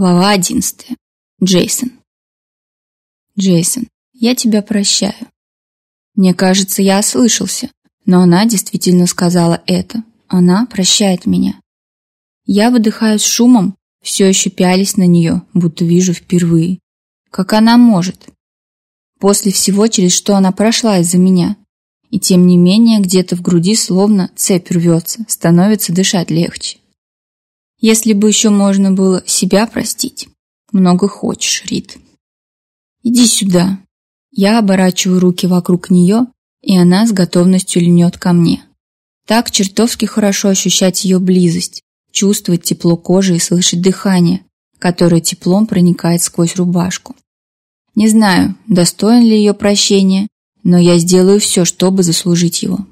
Глава одиннадцатая. Джейсон. Джейсон, я тебя прощаю. Мне кажется, я ослышался, но она действительно сказала это. Она прощает меня. Я выдыхаю с шумом, все еще пялись на нее, будто вижу впервые. Как она может? После всего, через что она прошла из-за меня. И тем не менее, где-то в груди словно цепь рвется, становится дышать легче. Если бы еще можно было себя простить. Много хочешь, Рит. Иди сюда. Я оборачиваю руки вокруг нее, и она с готовностью льнет ко мне. Так чертовски хорошо ощущать ее близость, чувствовать тепло кожи и слышать дыхание, которое теплом проникает сквозь рубашку. Не знаю, достоин ли ее прощения, но я сделаю все, чтобы заслужить его.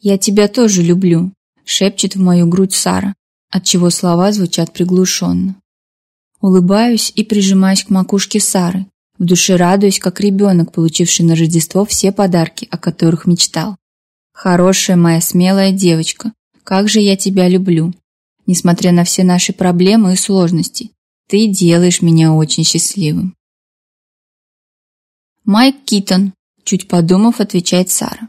«Я тебя тоже люблю», — шепчет в мою грудь Сара, от чего слова звучат приглушенно. Улыбаюсь и прижимаюсь к макушке Сары, в душе радуюсь, как ребенок, получивший на Рождество все подарки, о которых мечтал. Хорошая моя смелая девочка, как же я тебя люблю. Несмотря на все наши проблемы и сложности, ты делаешь меня очень счастливым. Майк Китон, чуть подумав, отвечает Сара.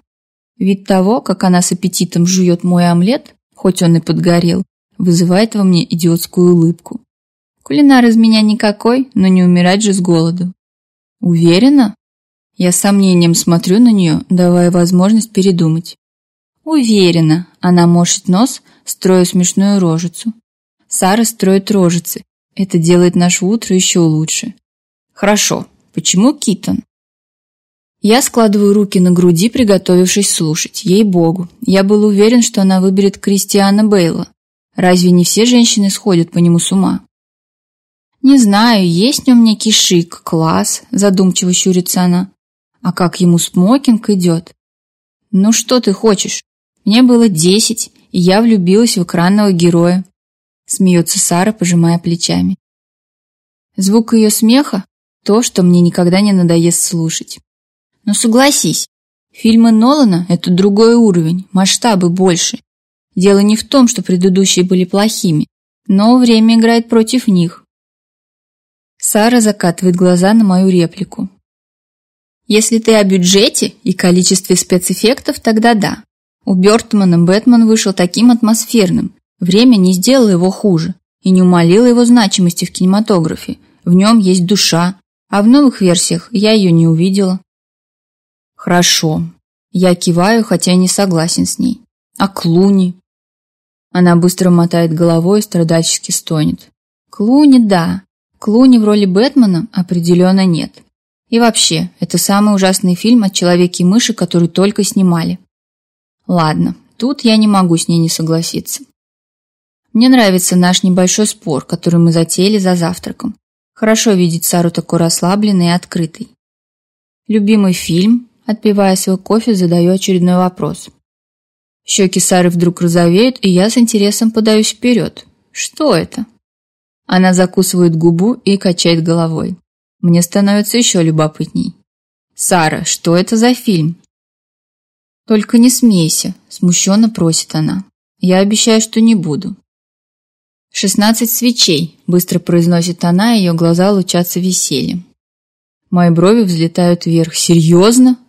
Вид того, как она с аппетитом жует мой омлет, хоть он и подгорел, вызывает во мне идиотскую улыбку. Кулинар из меня никакой, но не умирать же с голоду. Уверена? Я с сомнением смотрю на нее, давая возможность передумать. Уверена. Она морщит нос, строя смешную рожицу. Сара строит рожицы. Это делает наше утро еще лучше. Хорошо. Почему Китон? Я складываю руки на груди, приготовившись слушать. Ей-богу, я был уверен, что она выберет Кристиана Бейла. Разве не все женщины сходят по нему с ума? Не знаю, есть в нем некий шик, класс, задумчиво щурится она. А как ему смокинг идет? Ну что ты хочешь? Мне было десять, и я влюбилась в экранного героя. Смеется Сара, пожимая плечами. Звук ее смеха – то, что мне никогда не надоест слушать. Но согласись, фильмы Нолана – это другой уровень, масштабы больше. Дело не в том, что предыдущие были плохими, но время играет против них. Сара закатывает глаза на мою реплику. Если ты о бюджете и количестве спецэффектов, тогда да. У Бёртмана Бэтмен вышел таким атмосферным. Время не сделало его хуже и не умалило его значимости в кинематографе. В нем есть душа, а в новых версиях я ее не увидела. Хорошо. Я киваю, хотя не согласен с ней. А Клуни? Она быстро мотает головой и страдальчески стонет. Клуни, да. Клуни в роли Бэтмена определенно нет. И вообще, это самый ужасный фильм о человеке и мыши, который только снимали. Ладно, тут я не могу с ней не согласиться. Мне нравится наш небольшой спор, который мы затеяли за завтраком. Хорошо видеть Сару такой расслабленной и открытой. Любимый фильм, отпивая свой кофе, задаю очередной вопрос. Щеки Сары вдруг розовеют, и я с интересом подаюсь вперед. Что это? Она закусывает губу и качает головой. Мне становится еще любопытней. «Сара, что это за фильм?» «Только не смейся», – смущенно просит она. «Я обещаю, что не буду». «Шестнадцать свечей», – быстро произносит она, и ее глаза лучатся весельем. Мои брови взлетают вверх. «Серьезно?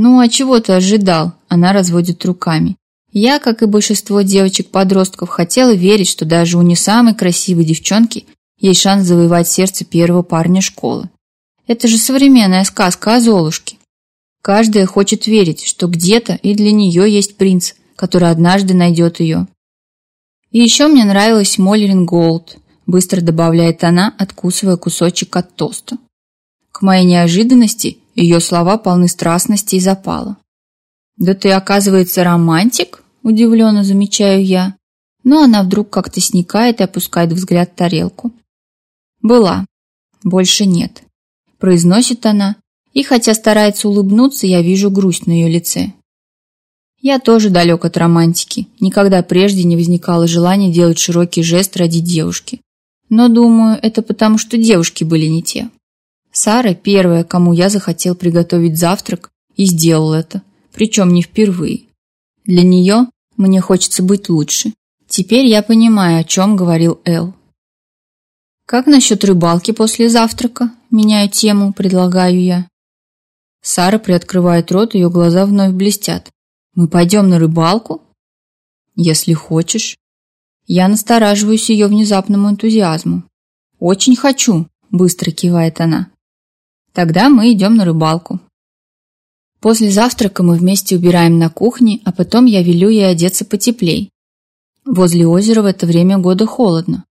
Ну а чего ты ожидал? Она разводит руками. Я, как и большинство девочек-подростков, хотела верить, что даже у не самой красивой девчонки есть шанс завоевать сердце первого парня школы. Это же современная сказка о Золушке. Каждая хочет верить, что где-то и для нее есть принц, который однажды найдет ее. И еще мне нравилась Моллерин Голд, быстро добавляет она, откусывая кусочек от тоста. К моей неожиданности ее слова полны страстности и запала. «Да ты, оказывается, романтик?» – удивленно замечаю я. Но она вдруг как-то сникает и опускает взгляд в тарелку. «Была. Больше нет», – произносит она. И хотя старается улыбнуться, я вижу грусть на ее лице. Я тоже далек от романтики. Никогда прежде не возникало желания делать широкий жест ради девушки. Но, думаю, это потому, что девушки были не те. Сара первая, кому я захотел приготовить завтрак, и сделал это, причем не впервые. Для нее мне хочется быть лучше. Теперь я понимаю, о чем говорил Эл. Как насчет рыбалки после завтрака? Меняю тему, предлагаю я. Сара приоткрывает рот, ее глаза вновь блестят. Мы пойдем на рыбалку? Если хочешь. Я настораживаюсь ее внезапному энтузиазму. Очень хочу, быстро кивает она. Тогда мы идем на рыбалку. После завтрака мы вместе убираем на кухне, а потом я велю ей одеться потеплей. Возле озера в это время года холодно.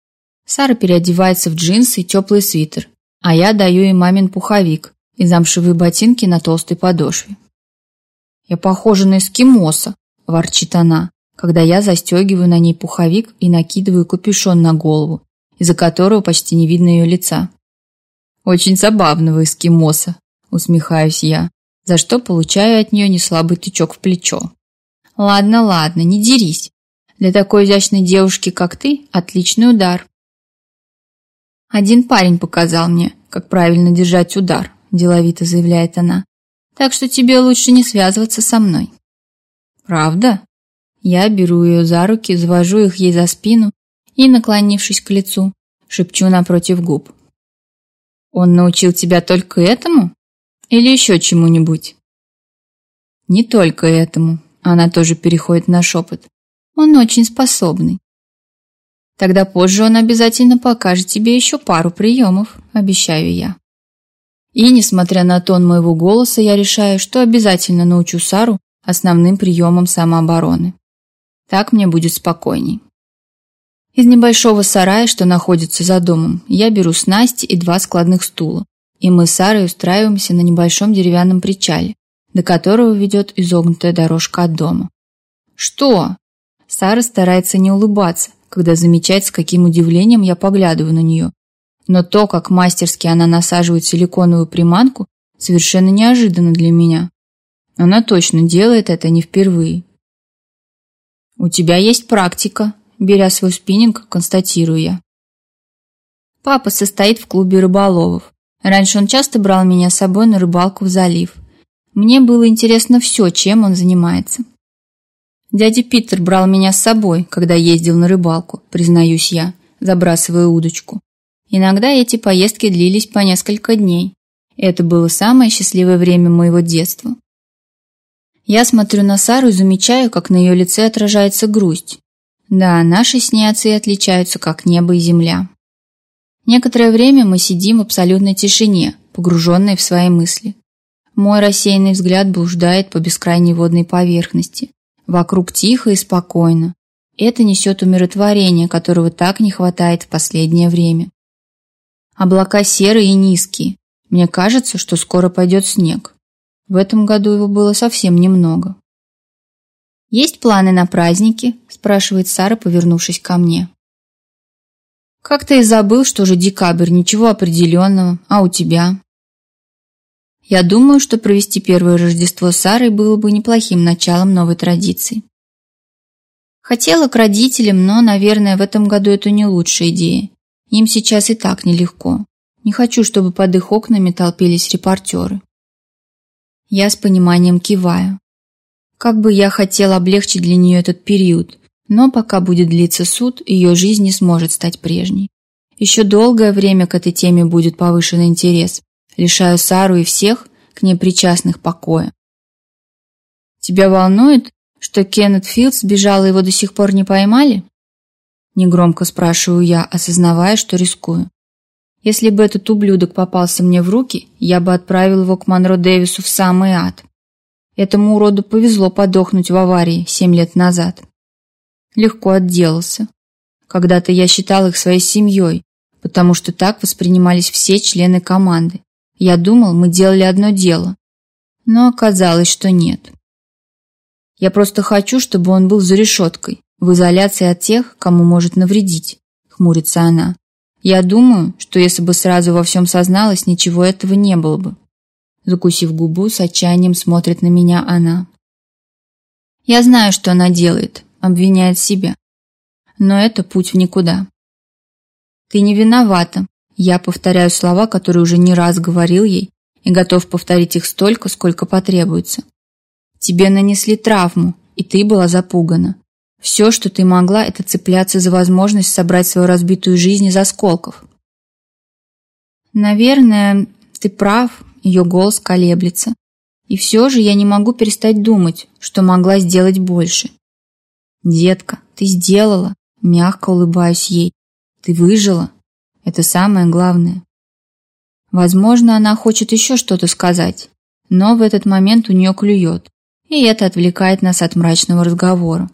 Сара переодевается в джинсы и теплый свитер, а я даю ей мамин пуховик и замшевые ботинки на толстой подошве. «Я похожа на эскимоса», – ворчит она, когда я застегиваю на ней пуховик и накидываю капюшон на голову, из-за которого почти не видно ее лица. Очень забавно вы эскимоса, усмехаюсь я, за что получаю от нее неслабый тычок в плечо. Ладно, ладно, не дерись. Для такой изящной девушки, как ты, отличный удар. Один парень показал мне, как правильно держать удар, деловито заявляет она. Так что тебе лучше не связываться со мной. Правда? Я беру ее за руки, завожу их ей за спину и, наклонившись к лицу, шепчу напротив губ. Он научил тебя только этому? Или еще чему-нибудь? Не только этому. Она тоже переходит на шепот. Он очень способный. Тогда позже он обязательно покажет тебе еще пару приемов, обещаю я. И, несмотря на тон моего голоса, я решаю, что обязательно научу Сару основным приемам самообороны. Так мне будет спокойней. Из небольшого сарая, что находится за домом, я беру снасти и два складных стула, и мы с Сарой устраиваемся на небольшом деревянном причале, до которого ведет изогнутая дорожка от дома. «Что?» Сара старается не улыбаться, когда замечает, с каким удивлением я поглядываю на нее. Но то, как мастерски она насаживает силиконовую приманку, совершенно неожиданно для меня. Она точно делает это не впервые. «У тебя есть практика», беря свой спиннинг, констатируя. Папа состоит в клубе рыболовов. Раньше он часто брал меня с собой на рыбалку в залив. Мне было интересно все, чем он занимается. Дядя Питер брал меня с собой, когда ездил на рыбалку, признаюсь я, забрасывая удочку. Иногда эти поездки длились по несколько дней. Это было самое счастливое время моего детства. Я смотрю на Сару и замечаю, как на ее лице отражается грусть. Да, наши сняцы отличаются как небо и земля. Некоторое время мы сидим в абсолютной тишине, погруженные в свои мысли. Мой рассеянный взгляд блуждает по бескрайней водной поверхности. Вокруг тихо и спокойно. Это несет умиротворение, которого так не хватает в последнее время. Облака серые и низкие. Мне кажется, что скоро пойдет снег. В этом году его было совсем немного. «Есть планы на праздники?» – спрашивает Сара, повернувшись ко мне. Как-то и забыл, что же декабрь, ничего определенного, а у тебя?» Я думаю, что провести первое Рождество с Сарой было бы неплохим началом новой традиции. Хотела к родителям, но, наверное, в этом году это не лучшая идея. Им сейчас и так нелегко. Не хочу, чтобы под их окнами толпились репортеры. Я с пониманием киваю. Как бы я хотела облегчить для нее этот период, но пока будет длиться суд, ее жизнь не сможет стать прежней. Еще долгое время к этой теме будет повышен интерес, Лишаю Сару и всех к ней причастных покоя. «Тебя волнует, что Кеннет Филд сбежал и его до сих пор не поймали?» Негромко спрашиваю я, осознавая, что рискую. Если бы этот ублюдок попался мне в руки, я бы отправил его к Монро Дэвису в самый ад. Этому уроду повезло подохнуть в аварии семь лет назад. Легко отделался. Когда-то я считал их своей семьей, потому что так воспринимались все члены команды. Я думал, мы делали одно дело. Но оказалось, что нет. Я просто хочу, чтобы он был за решеткой, в изоляции от тех, кому может навредить, хмурится она. Я думаю, что если бы сразу во всем созналась, ничего этого не было бы. Закусив губу, с отчаянием смотрит на меня она. Я знаю, что она делает, обвиняет себя. Но это путь в никуда. Ты не виновата. Я повторяю слова, которые уже не раз говорил ей, и готов повторить их столько, сколько потребуется. Тебе нанесли травму, и ты была запугана. Все, что ты могла, это цепляться за возможность собрать свою разбитую жизнь из осколков. Наверное, ты прав, ее голос колеблется. И все же я не могу перестать думать, что могла сделать больше. «Детка, ты сделала!» – мягко улыбаюсь ей. «Ты выжила!» Это самое главное. Возможно, она хочет еще что-то сказать, но в этот момент у нее клюет, и это отвлекает нас от мрачного разговора.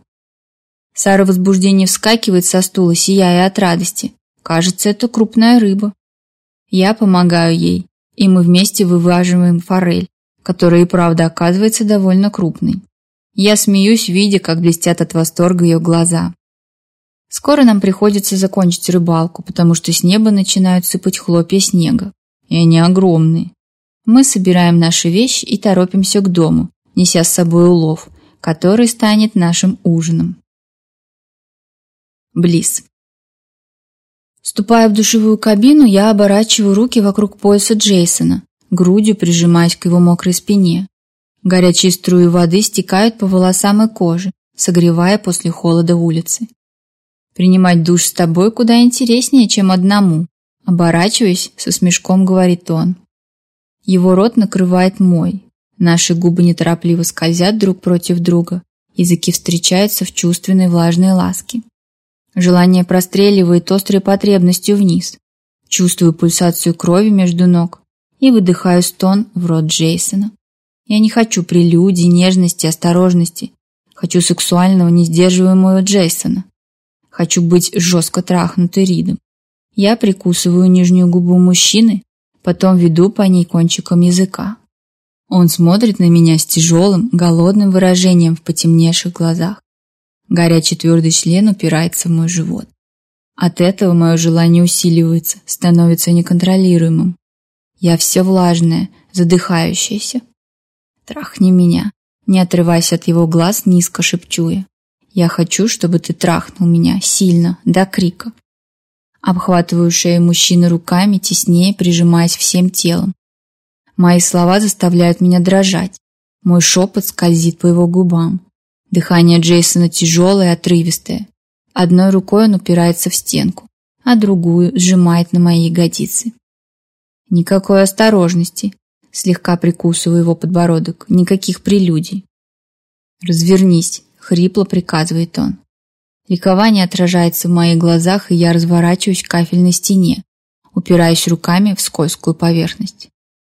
Сара в возбуждении вскакивает со стула, сияя от радости. Кажется, это крупная рыба. Я помогаю ей, и мы вместе вываживаем форель, которая и правда оказывается довольно крупной. Я смеюсь, видя, как блестят от восторга ее глаза. Скоро нам приходится закончить рыбалку, потому что с неба начинают сыпать хлопья снега, и они огромные. Мы собираем наши вещи и торопимся к дому, неся с собой улов, который станет нашим ужином. Близ. Ступая в душевую кабину, я оборачиваю руки вокруг пояса Джейсона, грудью прижимаясь к его мокрой спине. Горячие струи воды стекают по волосам и коже, согревая после холода улицы. «Принимать душ с тобой куда интереснее, чем одному», оборачиваясь, со смешком говорит он. Его рот накрывает мой. Наши губы неторопливо скользят друг против друга, языки встречаются в чувственной влажной ласке. Желание простреливает острой потребностью вниз. Чувствую пульсацию крови между ног и выдыхаю стон в рот Джейсона. Я не хочу прелюдий, нежности, осторожности. Хочу сексуального, несдерживаемого Джейсона. Хочу быть жестко трахнутой Ридом. Я прикусываю нижнюю губу мужчины, потом веду по ней кончиком языка. Он смотрит на меня с тяжелым, голодным выражением в потемневших глазах. Горячий твердый член упирается в мой живот. От этого мое желание усиливается, становится неконтролируемым. Я все влажная, задыхающаяся. Трахни меня, не отрываясь от его глаз, низко шепчуя: я. Я хочу, чтобы ты трахнул меня сильно, до крика. Обхватываю шею мужчины руками, теснее прижимаясь всем телом. Мои слова заставляют меня дрожать. Мой шепот скользит по его губам. Дыхание Джейсона тяжелое и отрывистое. Одной рукой он упирается в стенку, а другую сжимает на мои ягодицы. Никакой осторожности. Слегка прикусываю его подбородок. Никаких прелюдий. «Развернись», — хрипло приказывает он. Ликование отражается в моих глазах, и я разворачиваюсь к кафельной стене, упираясь руками в скользкую поверхность.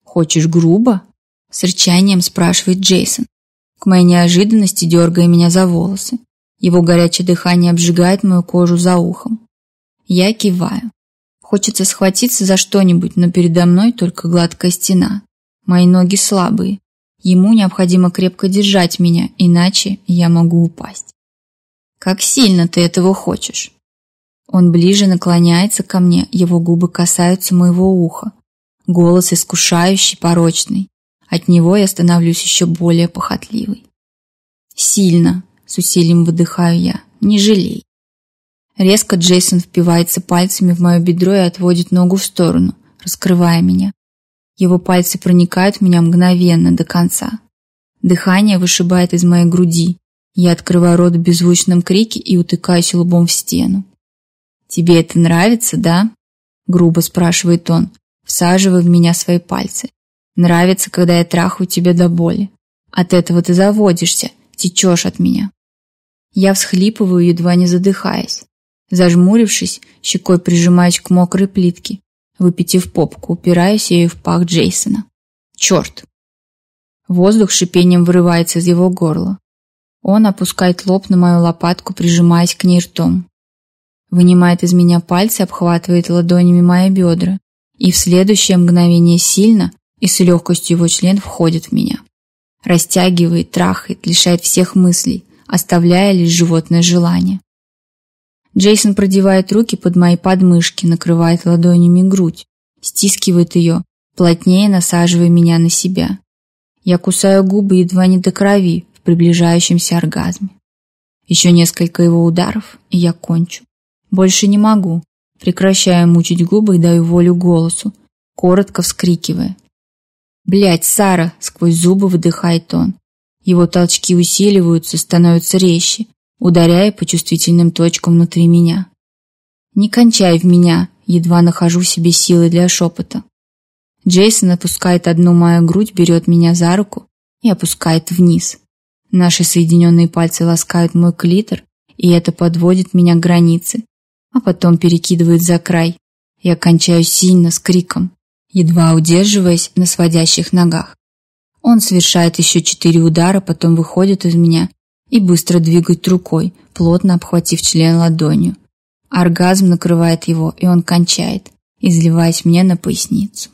«Хочешь грубо?» — с рычанием спрашивает Джейсон. К моей неожиданности, дергая меня за волосы. Его горячее дыхание обжигает мою кожу за ухом. Я киваю. Хочется схватиться за что-нибудь, но передо мной только гладкая стена. Мои ноги слабые. Ему необходимо крепко держать меня, иначе я могу упасть. Как сильно ты этого хочешь? Он ближе наклоняется ко мне, его губы касаются моего уха. Голос искушающий, порочный. От него я становлюсь еще более похотливой. Сильно, с усилием выдыхаю я, не жалей. Резко Джейсон впивается пальцами в мое бедро и отводит ногу в сторону, раскрывая меня. Его пальцы проникают в меня мгновенно, до конца. Дыхание вышибает из моей груди. Я открываю рот в беззвучном крике и утыкаюсь лбом в стену. «Тебе это нравится, да?» – грубо спрашивает он, всаживая в меня свои пальцы. Нравится, когда я трахаю тебя до боли. От этого ты заводишься, течешь от меня. Я всхлипываю, едва не задыхаясь. Зажмурившись, щекой прижимаюсь к мокрой плитке, выпитив попку, упираясь ею в пах Джейсона. Черт! Воздух шипением вырывается из его горла. Он опускает лоб на мою лопатку, прижимаясь к ней ртом. Вынимает из меня пальцы, обхватывает ладонями мои бедра. И в следующее мгновение сильно, и с легкостью его член входит в меня. Растягивает, трахает, лишает всех мыслей, оставляя лишь животное желание. Джейсон продевает руки под мои подмышки, накрывает ладонями грудь, стискивает ее, плотнее насаживая меня на себя. Я кусаю губы едва не до крови в приближающемся оргазме. Еще несколько его ударов, и я кончу. Больше не могу. Прекращаю мучить губы и даю волю голосу, коротко вскрикивая. «Блядь, Сара!» — сквозь зубы выдыхает он. Его толчки усиливаются, становятся резче, ударяя по чувствительным точкам внутри меня. «Не кончай в меня!» — едва нахожу в себе силы для шепота. Джейсон опускает одну мою грудь, берет меня за руку и опускает вниз. Наши соединенные пальцы ласкают мой клитор, и это подводит меня к границе, а потом перекидывает за край. Я кончаю сильно, с криком едва удерживаясь на сводящих ногах. Он совершает еще четыре удара, потом выходит из меня и быстро двигает рукой, плотно обхватив член ладонью. Оргазм накрывает его, и он кончает, изливаясь мне на поясницу.